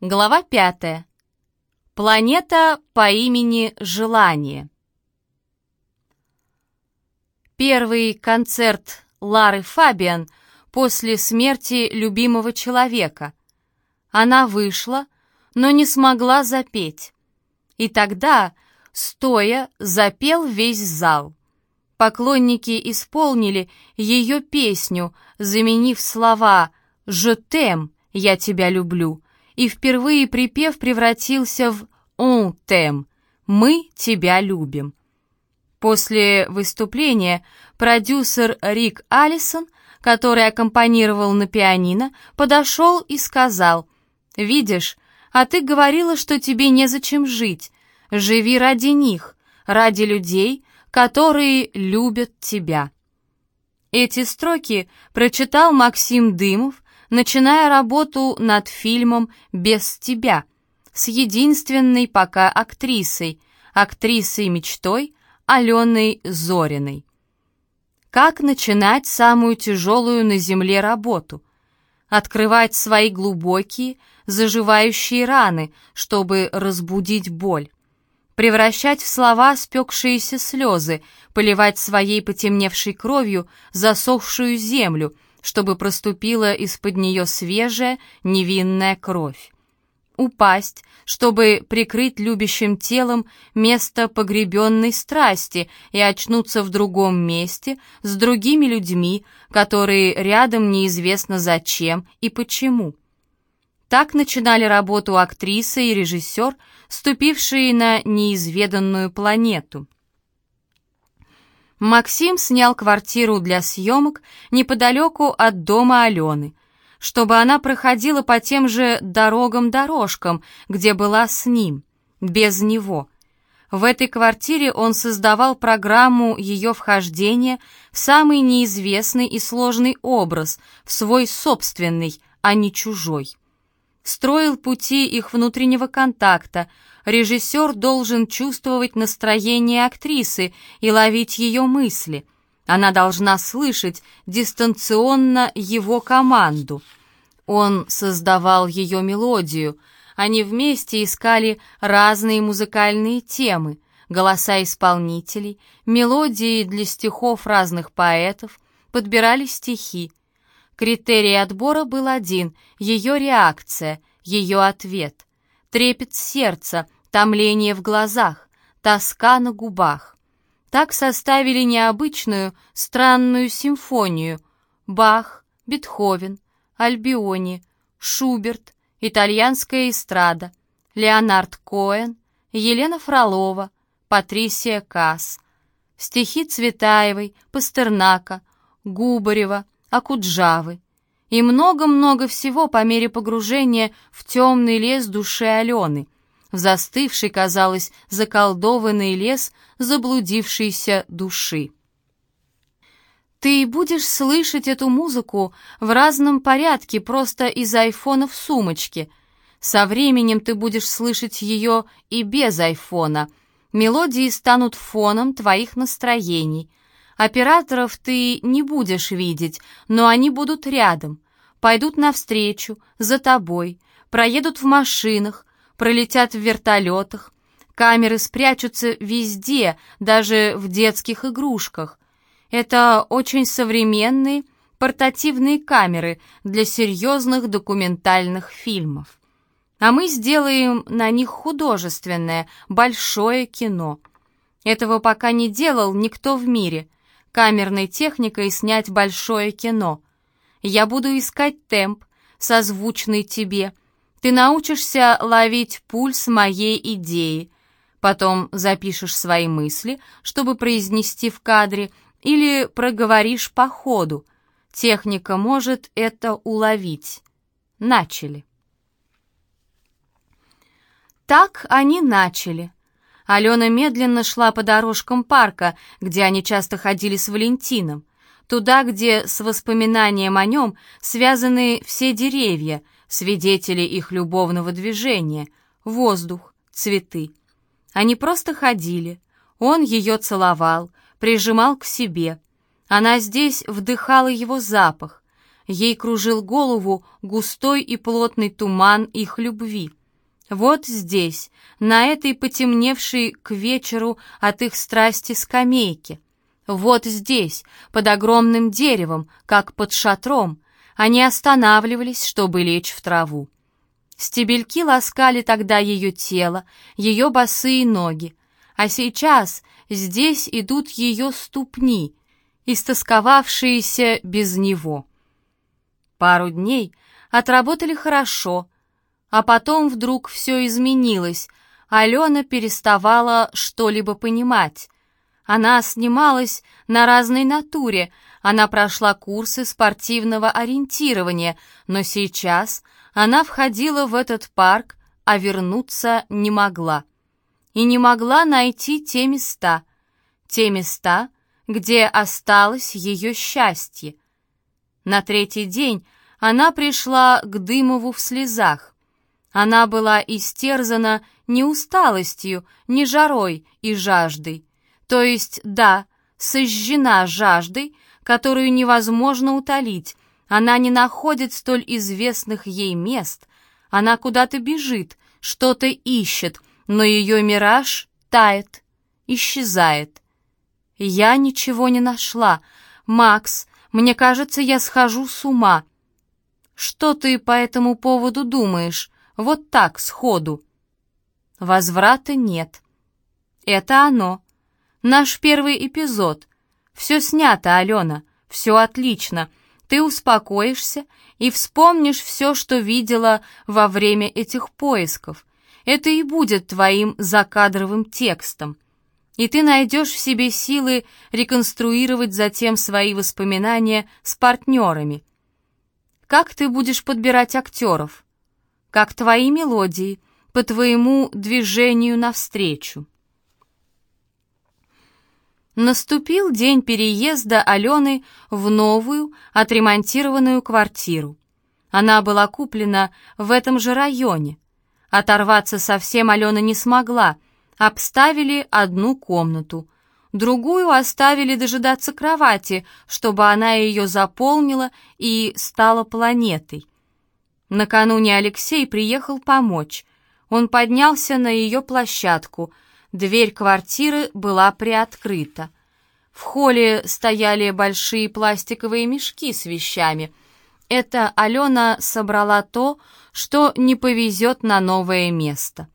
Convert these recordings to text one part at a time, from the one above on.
Глава пятая. Планета по имени Желание. Первый концерт Лары Фабиан после смерти любимого человека. Она вышла, но не смогла запеть. И тогда, стоя, запел весь зал. Поклонники исполнили ее песню, заменив слова «Je t'aime», «Я тебя люблю», и впервые припев превратился в «On t'aime» «Мы тебя любим». После выступления продюсер Рик Алисон, который аккомпанировал на пианино, подошел и сказал «Видишь, а ты говорила, что тебе незачем жить. Живи ради них, ради людей, которые любят тебя». Эти строки прочитал Максим Дымов, начиная работу над фильмом «Без тебя» с единственной пока актрисой, актрисой-мечтой Аленой Зориной. Как начинать самую тяжелую на земле работу? Открывать свои глубокие, заживающие раны, чтобы разбудить боль. Превращать в слова спекшиеся слезы, поливать своей потемневшей кровью засохшую землю — чтобы проступила из-под нее свежая, невинная кровь. Упасть, чтобы прикрыть любящим телом место погребенной страсти и очнуться в другом месте с другими людьми, которые рядом неизвестно зачем и почему. Так начинали работу актриса и режиссер, ступившие на неизведанную планету. Максим снял квартиру для съемок неподалеку от дома Алены, чтобы она проходила по тем же дорогам-дорожкам, где была с ним, без него. В этой квартире он создавал программу ее вхождения в самый неизвестный и сложный образ, в свой собственный, а не чужой. Строил пути их внутреннего контакта, Режиссер должен чувствовать настроение актрисы и ловить ее мысли. Она должна слышать дистанционно его команду. Он создавал ее мелодию. Они вместе искали разные музыкальные темы, голоса исполнителей, мелодии для стихов разных поэтов, подбирали стихи. Критерий отбора был один — ее реакция, ее ответ. Трепет сердца — томление в глазах, тоска на губах. Так составили необычную, странную симфонию. Бах, Бетховен, Альбиони, Шуберт, итальянская эстрада, Леонард Коэн, Елена Фролова, Патрисия Касс, стихи Цветаевой, Пастернака, Губарева, Акуджавы. И много-много всего по мере погружения в темный лес души Алены — в застывший, казалось, заколдованный лес заблудившейся души. Ты будешь слышать эту музыку в разном порядке просто из айфона в сумочке. Со временем ты будешь слышать ее и без айфона. Мелодии станут фоном твоих настроений. Операторов ты не будешь видеть, но они будут рядом. Пойдут навстречу, за тобой, проедут в машинах, пролетят в вертолетах, камеры спрячутся везде, даже в детских игрушках. Это очень современные портативные камеры для серьезных документальных фильмов. А мы сделаем на них художественное, большое кино. Этого пока не делал никто в мире. Камерной техникой снять большое кино. Я буду искать темп, созвучный тебе, ты научишься ловить пульс моей идеи, потом запишешь свои мысли, чтобы произнести в кадре, или проговоришь по ходу. Техника может это уловить. Начали. Так они начали. Алена медленно шла по дорожкам парка, где они часто ходили с Валентином, туда, где с воспоминанием о нем связаны все деревья — свидетели их любовного движения, воздух, цветы. Они просто ходили. Он ее целовал, прижимал к себе. Она здесь вдыхала его запах. ей кружил голову густой и плотный туман их любви. Вот здесь, на этой потемневшей к вечеру от их страсти скамейке. Вот здесь, под огромным деревом, как под шатром, они останавливались, чтобы лечь в траву. Стебельки ласкали тогда ее тело, ее босые ноги, а сейчас здесь идут ее ступни, истосковавшиеся без него. Пару дней отработали хорошо, а потом вдруг все изменилось, Алена переставала что-либо понимать. Она снималась на разной натуре, она прошла курсы спортивного ориентирования, но сейчас она входила в этот парк, а вернуться не могла. И не могла найти те места, те места, где осталось ее счастье. На третий день она пришла к Дымову в слезах. Она была истерзана не усталостью, не жарой и жаждой. То есть, да, сожжена жаждой, которую невозможно утолить, она не находит столь известных ей мест. Она куда-то бежит, что-то ищет, но ее мираж тает, исчезает. Я ничего не нашла. Макс, мне кажется, я схожу с ума. Что ты по этому поводу думаешь? Вот так, сходу. Возврата нет. Это оно. Наш первый эпизод. Все снято, Алена. Все отлично ты успокоишься и вспомнишь все, что видела во время этих поисков. Это и будет твоим закадровым текстом. И ты найдешь в себе силы реконструировать затем свои воспоминания с партнерами. Как ты будешь подбирать актеров? Как твои мелодии, по твоему движению навстречу. Наступил день переезда Алены в новую, отремонтированную квартиру. Она была куплена в этом же районе. Оторваться совсем Алена не смогла. Обставили одну комнату. Другую оставили дожидаться кровати, чтобы она ее заполнила и стала планетой. Накануне Алексей приехал помочь. Он поднялся на ее площадку — Дверь квартиры была приоткрыта. В холле стояли большие пластиковые мешки с вещами. Это Алена собрала то, что не повезет на новое место.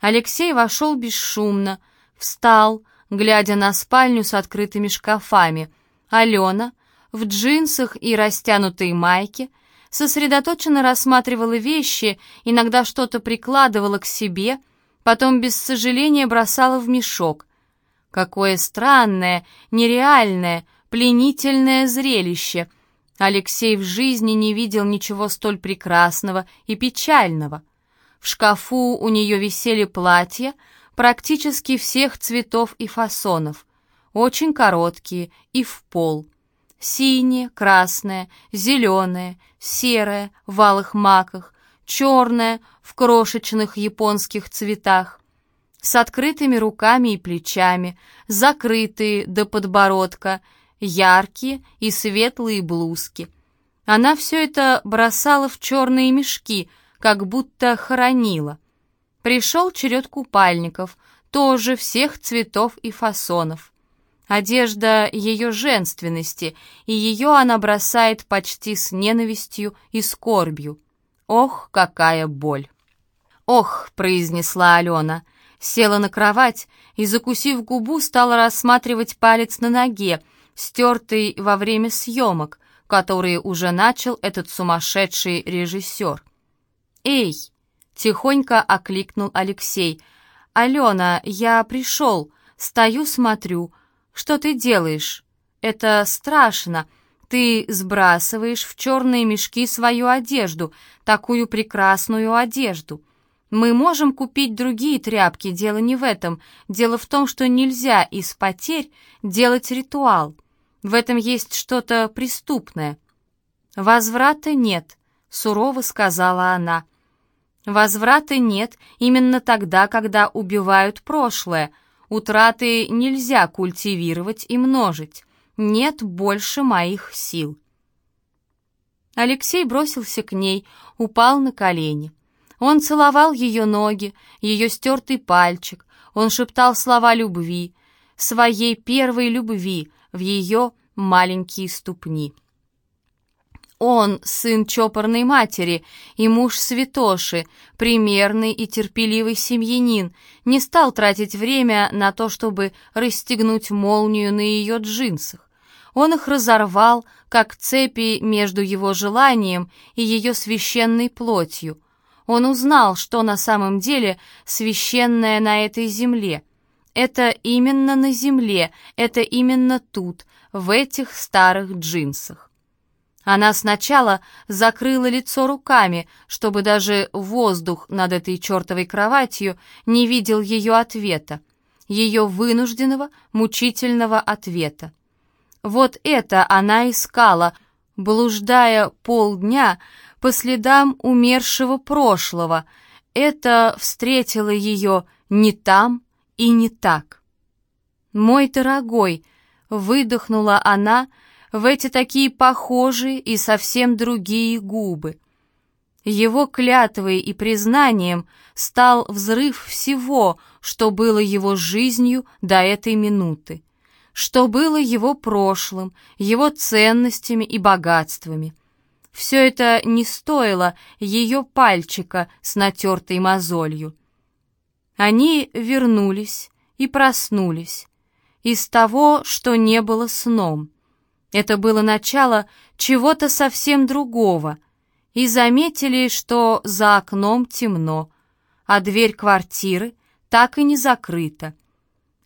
Алексей вошел бесшумно, встал, глядя на спальню с открытыми шкафами. Алена в джинсах и растянутой майке сосредоточенно рассматривала вещи, иногда что-то прикладывала к себе — потом без сожаления бросала в мешок. Какое странное, нереальное, пленительное зрелище! Алексей в жизни не видел ничего столь прекрасного и печального. В шкафу у нее висели платья практически всех цветов и фасонов, очень короткие и в пол. Синее, красное, зеленое, серое, в алых маках, черное, в крошечных японских цветах, с открытыми руками и плечами, закрытые до подбородка, яркие и светлые блузки. Она все это бросала в черные мешки, как будто хоронила. Пришел черед купальников, тоже всех цветов и фасонов. Одежда ее женственности, и ее она бросает почти с ненавистью и скорбью. Ох, какая боль! «Ох», — произнесла Алена, села на кровать и, закусив губу, стала рассматривать палец на ноге, стертый во время съемок, которые уже начал этот сумасшедший режиссер. «Эй!» — тихонько окликнул Алексей. «Алена, я пришел, стою, смотрю. Что ты делаешь? Это страшно. Ты сбрасываешь в черные мешки свою одежду, такую прекрасную одежду. Мы можем купить другие тряпки, дело не в этом. Дело в том, что нельзя из потерь делать ритуал. В этом есть что-то преступное. Возврата нет, сурово сказала она. Возврата нет именно тогда, когда убивают прошлое. Утраты нельзя культивировать и множить нет больше моих сил. Алексей бросился к ней, упал на колени. Он целовал ее ноги, ее стертый пальчик, он шептал слова любви, своей первой любви в ее маленькие ступни. Он, сын чопорной матери и муж святоши, примерный и терпеливый семьянин, не стал тратить время на то, чтобы расстегнуть молнию на ее джинсах. Он их разорвал, как цепи между его желанием и ее священной плотью. Он узнал, что на самом деле священное на этой земле. Это именно на земле, это именно тут, в этих старых джинсах. Она сначала закрыла лицо руками, чтобы даже воздух над этой чертовой кроватью не видел ее ответа, ее вынужденного, мучительного ответа. Вот это она искала, блуждая полдня по следам умершего прошлого. Это встретило ее не там и не так. «Мой дорогой», — выдохнула она, — в эти такие похожие и совсем другие губы. Его клятвой и признанием стал взрыв всего, что было его жизнью до этой минуты, что было его прошлым, его ценностями и богатствами. Все это не стоило ее пальчика с натертой мозолью. Они вернулись и проснулись из того, что не было сном — это было начало чего-то совсем другого, и заметили, что за окном темно, а дверь квартиры так и не закрыта.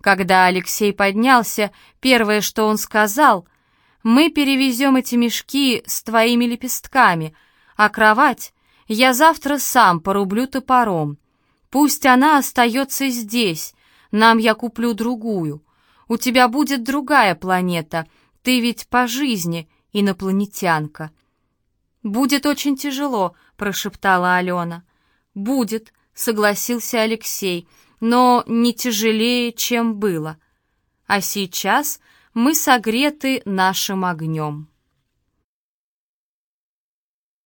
Когда Алексей поднялся, первое, что он сказал, «Мы перевезем эти мешки с твоими лепестками, а кровать я завтра сам порублю топором. Пусть она остается здесь, нам я куплю другую. У тебя будет другая планета — ты ведь по жизни инопланетянка». «Будет очень тяжело», — прошептала Алена. «Будет», — согласился Алексей, «но не тяжелее, чем было. А сейчас мы согреты нашим огнем».